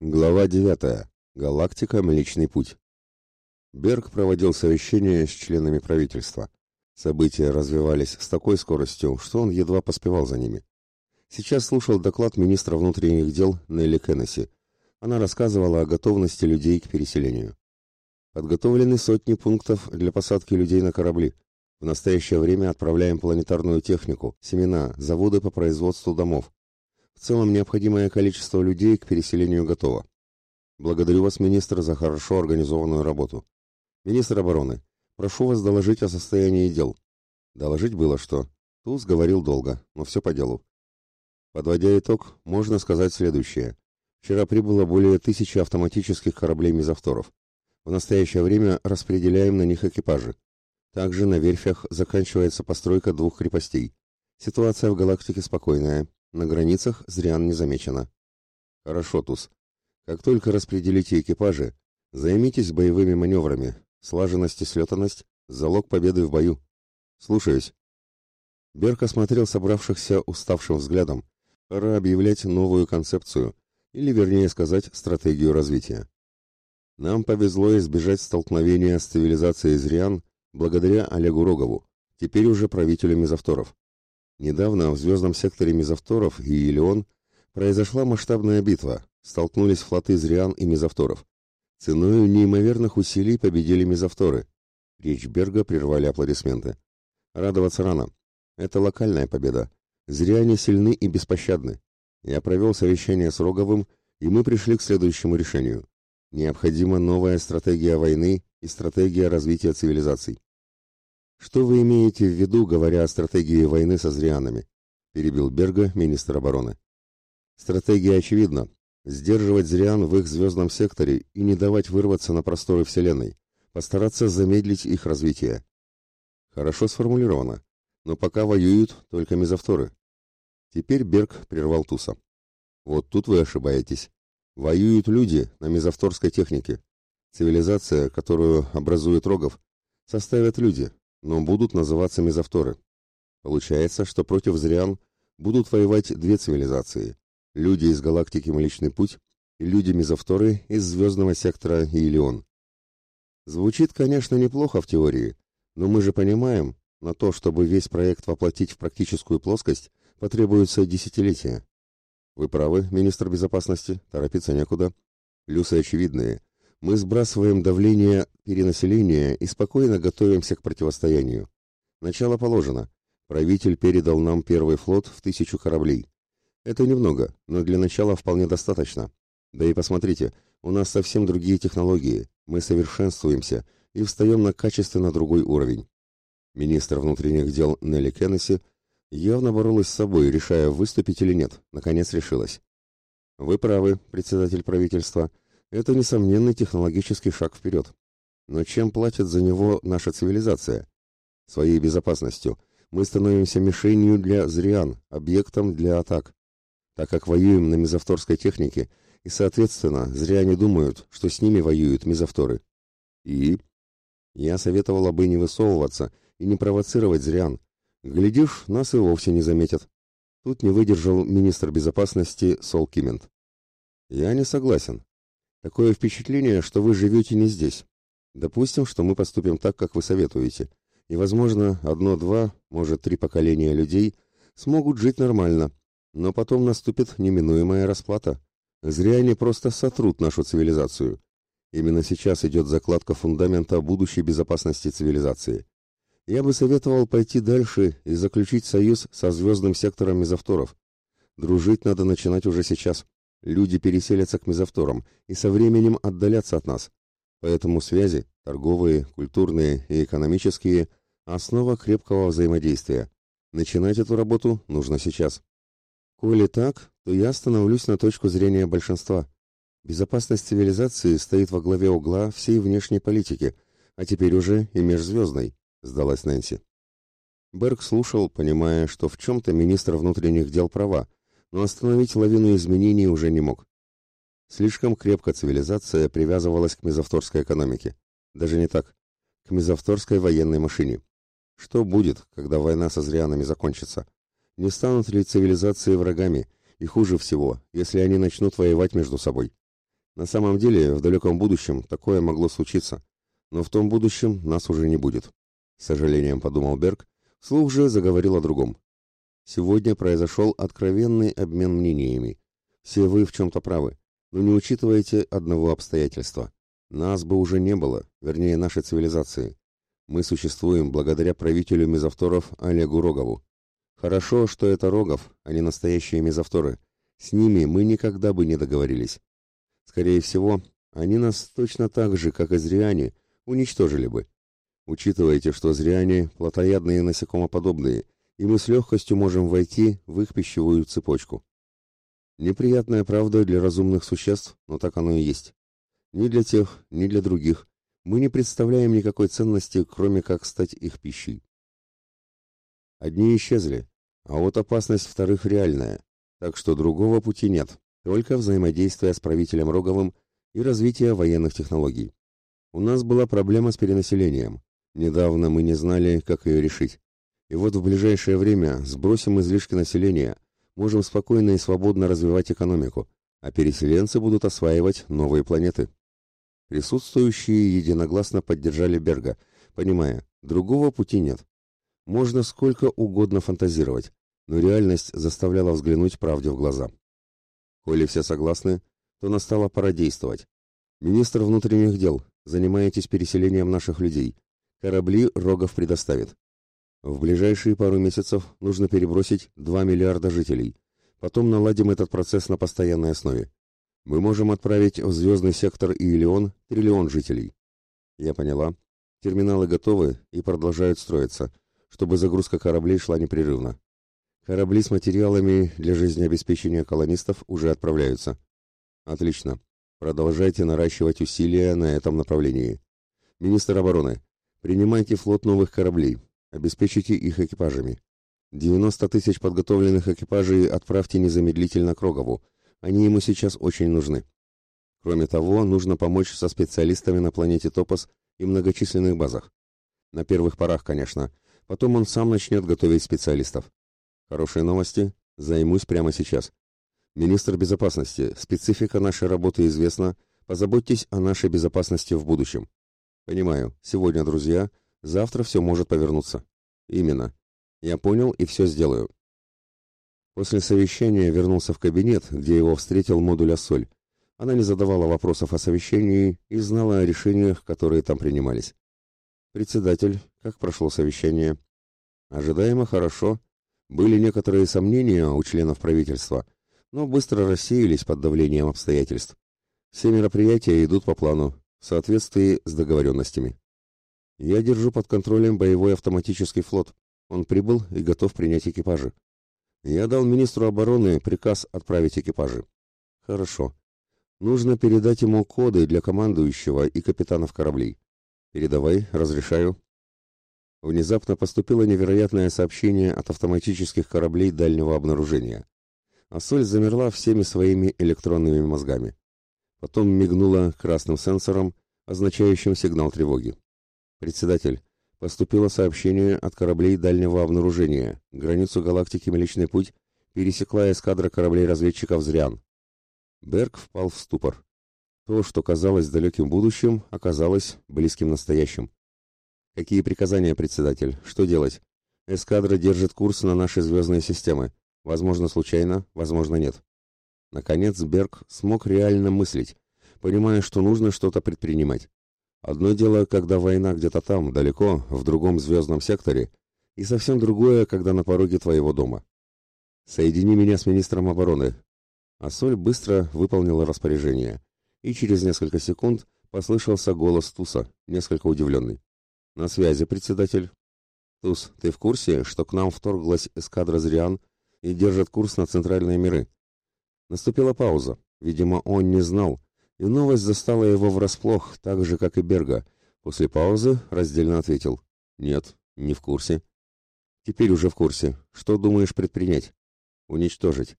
Глава 9. Галактика Млечный Путь. Берг проводил совещание с членами правительства. События развивались с такой скоростью, что он едва поспевал за ними. Сейчас слушал доклад министра внутренних дел Нелли Кеннесси. Она рассказывала о готовности людей к переселению. Подготовлены сотни пунктов для посадки людей на корабли. В настоящее время отправляем планетарную технику, семена, заводы по производству домов. В целом необходимое количество людей к переселению готово. Благодарю вас, министр, за хорошо организованную работу. Министр обороны, прошу вас доложить о состоянии дел. Доложить было что. Туз говорил долго, но все по делу. Подводя итог, можно сказать следующее. Вчера прибыло более тысячи автоматических кораблей мизавторов. В настоящее время распределяем на них экипажи. Также на верфях заканчивается постройка двух крепостей. Ситуация в галактике спокойная, на границах зрян не замечено. Хорошо, Туз. Как только распределите экипажи, займитесь боевыми маневрами. Слаженность и слетанность – залог победы в бою. Слушаюсь. Берг осмотрел собравшихся уставшим взглядом. Пора объявлять новую концепцию, или, вернее сказать, стратегию развития. Нам повезло избежать столкновения с цивилизацией Зриан благодаря Олегу Рогову, теперь уже правителю мезовторов. Недавно в звездном секторе мезовторов и Илеон произошла масштабная битва, столкнулись флоты Зриан и мезовторов. Ценой неимоверных усилий победили мезовторы. Речь Берга прервали аплодисменты. Радоваться рано. Это локальная победа. Зриане сильны и беспощадны. Я провел совещание с Роговым, и мы пришли к следующему решению. Необходима новая стратегия войны и стратегия развития цивилизаций. Что вы имеете в виду, говоря о стратегии войны со зрианами? перебил Берга министр обороны. Стратегия очевидна: сдерживать зриан в их звездном секторе и не давать вырваться на просторы вселенной, постараться замедлить их развитие. Хорошо сформулировано, но пока воюют только мезовторы. Теперь Берг прервал Туса. Вот тут вы ошибаетесь. Воюют люди на мезовторской технике. Цивилизация, которую образует Рогов, составят люди, но будут называться мезовторы. Получается, что против зриан будут воевать две цивилизации. Люди из галактики Млечный Путь и люди-мезовторы из звездного сектора Илион. Звучит, конечно, неплохо в теории, но мы же понимаем, на то, чтобы весь проект воплотить в практическую плоскость, потребуется десятилетия. Вы правы, министр безопасности, торопиться некуда. Плюсы очевидные мы сбрасываем давление перенаселения и спокойно готовимся к противостоянию. Начало положено. Правитель передал нам первый флот в тысячу кораблей. Это немного, но для начала вполне достаточно. Да и посмотрите, у нас совсем другие технологии, мы совершенствуемся и встаем на качественно другой уровень. Министр внутренних дел Нелли Кеннесси явно боролась с собой, решая, выступить или нет. Наконец решилась. Вы правы, председатель правительства. Это несомненный технологический шаг вперед. Но чем платит за него наша цивилизация? Своей безопасностью. Мы становимся мишенью для зриан, объектом для атак. Так как воюем на мезовторской технике, и, соответственно, зря не думают, что с ними воюют мезовторы. И я советовала бы не высовываться и не провоцировать зрян. Глядишь, нас и вовсе не заметят. Тут не выдержал министр безопасности Сол Кимент. Я не согласен. Такое впечатление, что вы живете не здесь. Допустим, что мы поступим так, как вы советуете, и, возможно, одно-два, может, три поколения людей смогут жить нормально, но потом наступит неминуемая расплата. Зря они просто сотрут нашу цивилизацию. Именно сейчас идет закладка фундамента будущей безопасности цивилизации. Я бы советовал пойти дальше и заключить союз со звездным сектором мезовторов. Дружить надо начинать уже сейчас. Люди переселятся к мезовторам и со временем отдалятся от нас. Поэтому связи, торговые, культурные и экономические – основа крепкого взаимодействия. Начинать эту работу нужно сейчас. Коли так, то я становлюсь на точку зрения большинства. Безопасность цивилизации стоит во главе угла всей внешней политики, а теперь уже и межзвездной, сдалась Нэнси. Берг слушал, понимая, что в чем-то министр внутренних дел права, но остановить лавину изменений уже не мог. Слишком крепко цивилизация привязывалась к мезовторской экономике. Даже не так. К мезовторской военной машине. Что будет, когда война со зрианами закончится? Не станут ли цивилизации врагами? И хуже всего, если они начнут воевать между собой. На самом деле, в далеком будущем такое могло случиться, но в том будущем нас уже не будет. С сожалением подумал Берг, слух же заговорил о другом. Сегодня произошел откровенный обмен мнениями. Все вы в чем-то правы, но не учитываете одного обстоятельства. Нас бы уже не было, вернее, нашей цивилизации. Мы существуем благодаря правителю мезовторов Олегу Рогову. Хорошо, что это Рогов, а не настоящие мезовторы. С ними мы никогда бы не договорились. Скорее всего, они нас точно так же, как и зряне, уничтожили бы. Учитывайте, что зряне – плотоядные насекомоподобные, и мы с легкостью можем войти в их пищевую цепочку. Неприятная правда для разумных существ, но так оно и есть. Ни для тех, ни для других. Мы не представляем никакой ценности, кроме как стать их пищей. Одни исчезли, а вот опасность вторых реальная, так что другого пути нет, только взаимодействие с правителем Роговым и развитие военных технологий. У нас была проблема с перенаселением. Недавно мы не знали, как ее решить. И вот в ближайшее время сбросим излишки населения, можем спокойно и свободно развивать экономику, а переселенцы будут осваивать новые планеты. Присутствующие единогласно поддержали Берга, понимая, другого пути нет. Можно сколько угодно фантазировать, но реальность заставляла взглянуть правде в глаза. Коли все согласны, то настала пора действовать. Министр внутренних дел, занимаетесь переселением наших людей. Корабли Рогов предоставит. В ближайшие пару месяцев нужно перебросить 2 миллиарда жителей. Потом наладим этот процесс на постоянной основе. Мы можем отправить в звездный сектор Иелион триллион жителей. Я поняла. Терминалы готовы и продолжают строиться чтобы загрузка кораблей шла непрерывно. Корабли с материалами для жизнеобеспечения колонистов уже отправляются. Отлично. Продолжайте наращивать усилия на этом направлении. Министр обороны, принимайте флот новых кораблей, обеспечите их экипажами. 90 тысяч подготовленных экипажей отправьте незамедлительно к Рогову. Они ему сейчас очень нужны. Кроме того, нужно помочь со специалистами на планете Топос и многочисленных базах. На первых порах, конечно, Потом он сам начнет готовить специалистов. Хорошие новости. Займусь прямо сейчас. Министр безопасности, специфика нашей работы известна. Позаботьтесь о нашей безопасности в будущем. Понимаю. Сегодня, друзья, завтра все может повернуться. Именно. Я понял и все сделаю. После совещания вернулся в кабинет, где его встретил модуль Ассоль. Она не задавала вопросов о совещании и знала о решениях, которые там принимались. Председатель, как прошло совещание? Ожидаемо хорошо. Были некоторые сомнения у членов правительства, но быстро рассеялись под давлением обстоятельств. Все мероприятия идут по плану, в соответствии с договоренностями. Я держу под контролем боевой автоматический флот. Он прибыл и готов принять экипажи. Я дал министру обороны приказ отправить экипажи. Хорошо. Нужно передать ему коды для командующего и капитанов кораблей. «Передавай, разрешаю». Внезапно поступило невероятное сообщение от автоматических кораблей дальнего обнаружения. А замерла всеми своими электронными мозгами. Потом мигнула красным сенсором, означающим сигнал тревоги. «Председатель, поступило сообщение от кораблей дальнего обнаружения. Границу галактики Млечный Путь пересекла эскадра кораблей-разведчиков «Зриан». Берг впал в ступор. То, что казалось далеким будущим, оказалось близким настоящим. Какие приказания, председатель? Что делать? Эскадра держит курс на наши звездные системы. Возможно, случайно, возможно, нет. Наконец Берг смог реально мыслить, понимая, что нужно что-то предпринимать. Одно дело, когда война где-то там, далеко, в другом звездном секторе, и совсем другое, когда на пороге твоего дома. Соедини меня с министром обороны. А Соль быстро выполнила распоряжение и через несколько секунд послышался голос Туса, несколько удивленный. «На связи, председатель». «Тус, ты в курсе, что к нам вторглась эскадра Зриан и держит курс на центральные миры?» Наступила пауза. Видимо, он не знал, и новость застала его врасплох, так же, как и Берга. После паузы раздельно ответил. «Нет, не в курсе». «Теперь уже в курсе. Что думаешь предпринять?» «Уничтожить.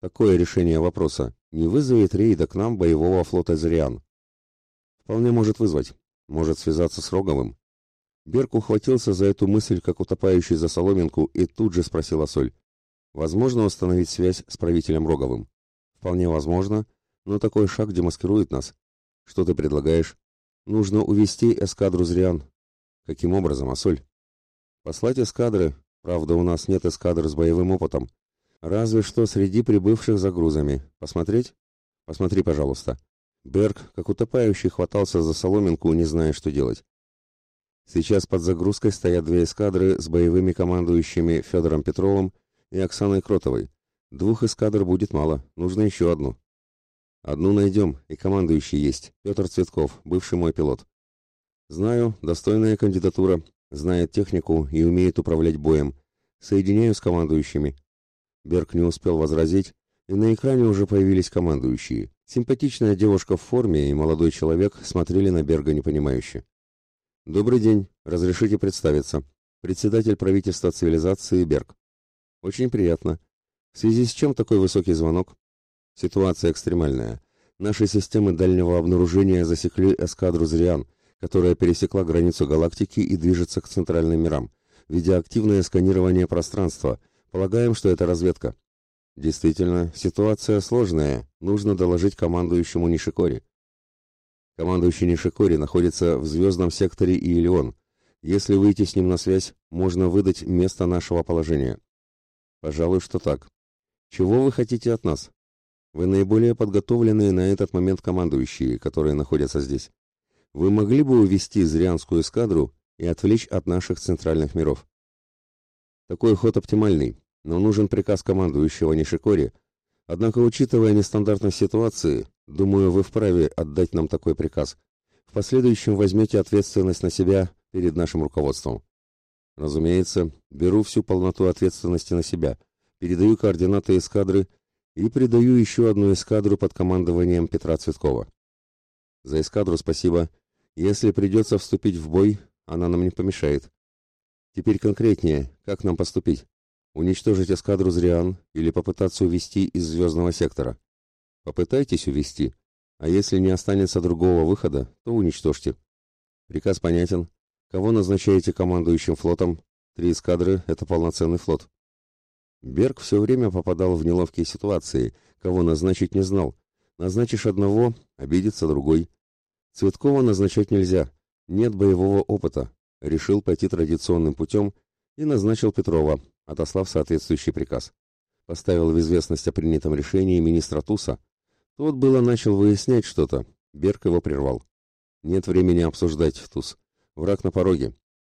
Такое решение вопроса не вызовет рейда к нам боевого флота «Зриан». Вполне может вызвать. Может связаться с Роговым. Берг ухватился за эту мысль, как утопающий за соломинку, и тут же спросил Соль. Возможно установить связь с правителем Роговым? Вполне возможно, Но такой шаг демаскирует нас. Что ты предлагаешь? Нужно увести эскадру Зриан. Каким образом, Асоль? Послать эскадры. Правда, у нас нет эскадр с боевым опытом. Разве что среди прибывших за грузами. Посмотреть? Посмотри, пожалуйста. Берг, как утопающий, хватался за соломинку, не зная, что делать. Сейчас под загрузкой стоят две эскадры с боевыми командующими Федором Петровым и Оксаной Кротовой. Двух эскадр будет мало, нужно еще одну. Одну найдем, и командующий есть, Петр Цветков, бывший мой пилот. Знаю, достойная кандидатура, знает технику и умеет управлять боем. Соединяю с командующими. Берг не успел возразить, и на экране уже появились командующие. Симпатичная девушка в форме и молодой человек смотрели на Берга непонимающе. «Добрый день. Разрешите представиться. Председатель правительства цивилизации Берг. Очень приятно. В связи с чем такой высокий звонок? Ситуация экстремальная. Наши системы дальнего обнаружения засекли эскадру Зриан, которая пересекла границу галактики и движется к центральным мирам, ведя активное сканирование пространства. Полагаем, что это разведка. Действительно, ситуация сложная. Нужно доложить командующему Нишикори. Командующий Нишикори находится в звездном секторе Иелион. Если выйти с ним на связь, можно выдать место нашего положения. Пожалуй, что так. Чего вы хотите от нас? Вы наиболее подготовленные на этот момент командующие, которые находятся здесь. Вы могли бы увести Зрианскую эскадру и отвлечь от наших центральных миров. Такой ход оптимальный, но нужен приказ командующего Нишикори. Однако, учитывая нестандартность ситуации, думаю, вы вправе отдать нам такой приказ. В последующем возьмете ответственность на себя перед нашим руководством. Разумеется, беру всю полноту ответственности на себя, передаю координаты эскадры и придаю еще одну эскадру под командованием Петра Цветкова. За эскадру спасибо. Если придется вступить в бой, она нам не помешает. Теперь конкретнее, как нам поступить? Уничтожить эскадру Зриан или попытаться увести из звездного сектора? Попытайтесь увести, а если не останется другого выхода, то уничтожьте. Приказ понятен. Кого назначаете командующим флотом? Три эскадры — это полноценный флот. Берг все время попадал в неловкие ситуации, кого назначить не знал. Назначишь одного, обидится другой. Цветкова назначать нельзя, нет боевого опыта. Решил пойти традиционным путем и назначил Петрова, отослав соответствующий приказ. Поставил в известность о принятом решении министра Туса. Тот было начал выяснять что-то. Берг его прервал. Нет времени обсуждать, Туз. Враг на пороге.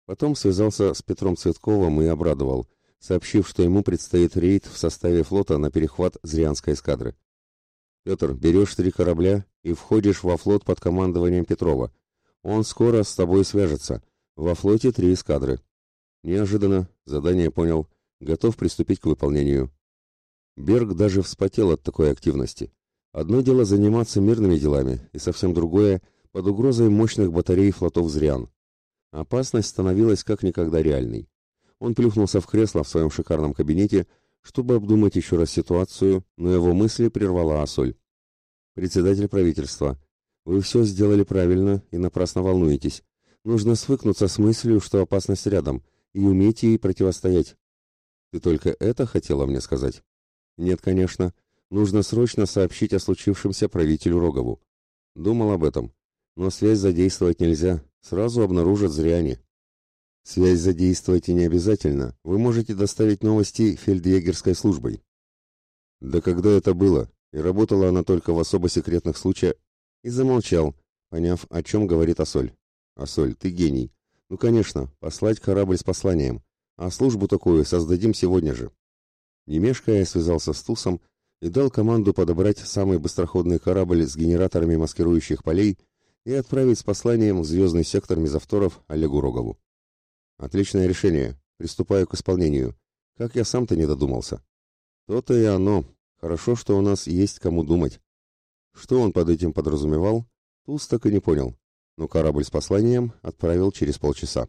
Потом связался с Петром Цветковым и обрадовал – сообщив, что ему предстоит рейд в составе флота на перехват Зрианской эскадры. «Петр, берешь три корабля и входишь во флот под командованием Петрова. Он скоро с тобой свяжется. Во флоте три эскадры». Неожиданно, задание понял, готов приступить к выполнению. Берг даже вспотел от такой активности. Одно дело заниматься мирными делами, и совсем другое — под угрозой мощных батарей флотов Зриан. Опасность становилась как никогда реальной. Он плюхнулся в кресло в своем шикарном кабинете, чтобы обдумать еще раз ситуацию, но его мысли прервала Асоль. «Председатель правительства, вы все сделали правильно и напрасно волнуетесь. Нужно свыкнуться с мыслью, что опасность рядом, и уметь ей противостоять. Ты только это хотела мне сказать? Нет, конечно. Нужно срочно сообщить о случившемся правителю Рогову. Думал об этом. Но связь задействовать нельзя. Сразу обнаружат зряне. Связь задействовать и не обязательно. Вы можете доставить новости фельдъегерской службой. Да когда это было? И работала она только в особо секретных случаях. И замолчал, поняв, о чем говорит Асоль. Асоль, ты гений. Ну, конечно, послать корабль с посланием. А службу такую создадим сегодня же. Не связался с Тусом и дал команду подобрать самый быстроходный корабль с генераторами маскирующих полей и отправить с посланием в звездный сектор мезовторов Олегу Рогову. Отличное решение. Приступаю к исполнению. Как я сам-то не додумался. То-то и оно. Хорошо, что у нас есть кому думать. Что он под этим подразумевал, Туз так и не понял. Но корабль с посланием отправил через полчаса.